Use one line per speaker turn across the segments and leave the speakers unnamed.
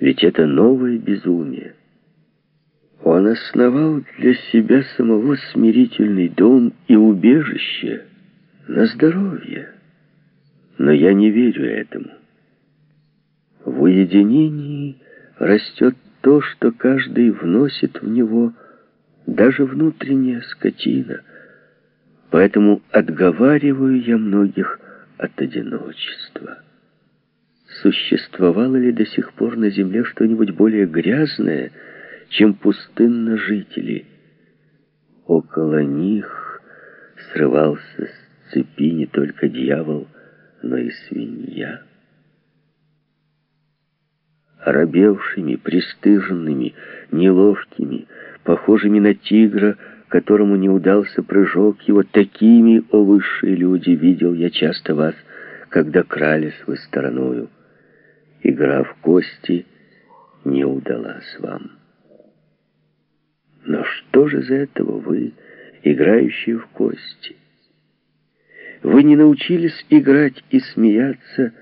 Ведь это новое безумие. Он основал для себя самого смирительный дом и убежище на здоровье. Но я не верю этому. В уединении растет то, что каждый вносит в него, даже внутренняя скотина. Поэтому отговариваю я многих от одиночества. Существовало ли до сих пор на земле что-нибудь более грязное, чем пустынно жители? Около них срывался с цепи не только дьявол, но и свинья. Оробевшими, пристыженными, неловкими, похожими на тигра, которому не удался прыжок его, такими, о высшие люди, видел я часто вас, когда крались вы стороною. Игра в кости не удалась вам. Но что же за этого вы, играющие в кости? Вы не научились играть и смеяться,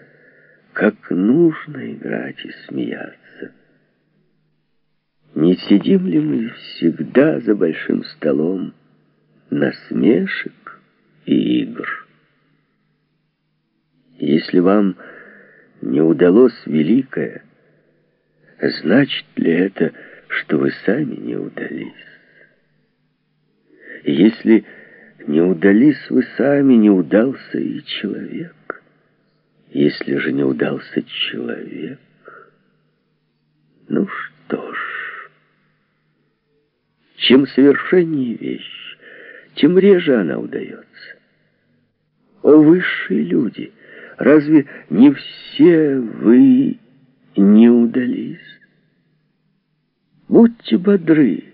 как нужно играть и смеяться. Не сидим ли мы всегда за большим столом насмешек и игр? Если вам не удалось великое, значит ли это, что вы сами не удались? Если не удались вы сами, не удался и человек. Если же не удался человек, ну что ж, чем совершеннее вещь, тем реже она удается. О, высшие люди, разве не все вы не удались? Будьте бодры,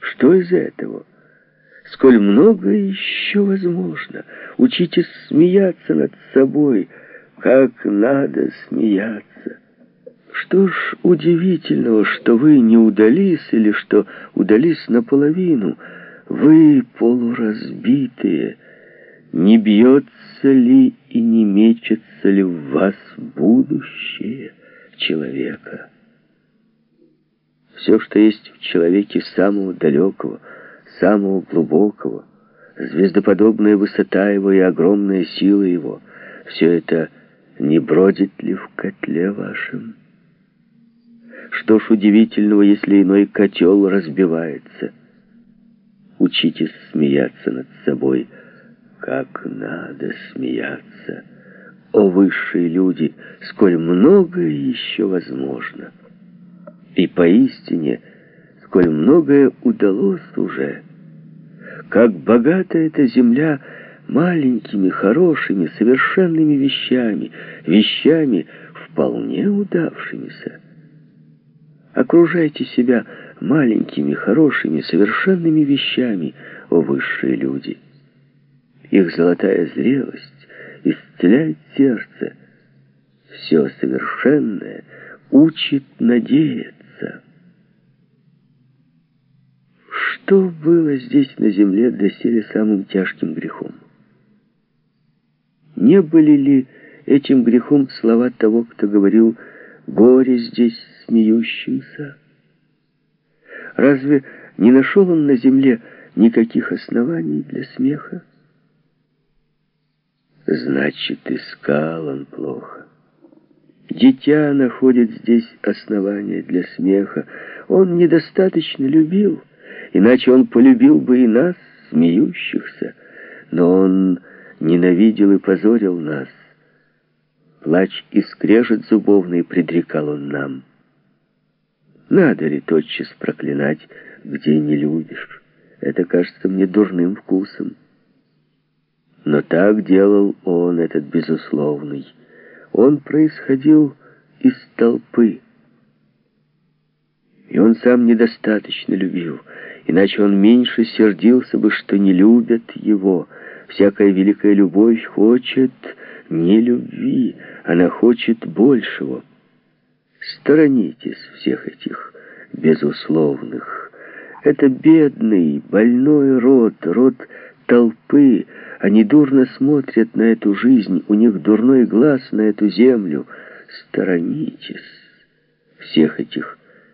что из этого? сколь много еще возможно. Учитесь смеяться над собой, как надо смеяться. Что ж удивительного, что вы не удались или что удались наполовину. Вы полуразбитые. Не бьется ли и не мечется ли в вас будущее человека? Все, что есть в человеке самого далекого – самого глубокого, звездоподобная высота его и огромная сила его, все это не бродит ли в котле вашем? Что ж удивительного, если иной котел разбивается? Учитесь смеяться над собой, как надо смеяться. О, высшие люди, сколь многое еще возможно! И поистине, сколь многое удалось уже — как богата эта земля маленькими, хорошими, совершенными вещами, вещами вполне удавшимися. Окружайте себя маленькими, хорошими, совершенными вещами, о высшие люди. Их золотая зрелость исцеляет сердце. Все совершенное учит надеяться. Что было здесь на земле доселе самым тяжким грехом? Не были ли этим грехом слова того, кто говорил «горе здесь смеющимся»? Разве не нашел он на земле никаких оснований для смеха? Значит, искал он плохо. Дитя находит здесь основания для смеха. Он недостаточно любил, Иначе он полюбил бы и нас, смеющихся, но он ненавидел и позорил нас. Плач и скрежет зубовный предрекал он нам. Надо ли тотчас проклинать, где не любишь? Это кажется мне дурным вкусом. Но так делал он, этот безусловный. Он происходил из толпы. И он сам недостаточно любил, иначе он меньше сердился бы, что не любят его. Всякая великая любовь хочет не любви, она хочет большего. Сторонитесь всех этих безусловных. Это бедный, больной род, род толпы. Они дурно смотрят на эту жизнь, у них дурной глаз на эту землю. Сторонитесь всех этих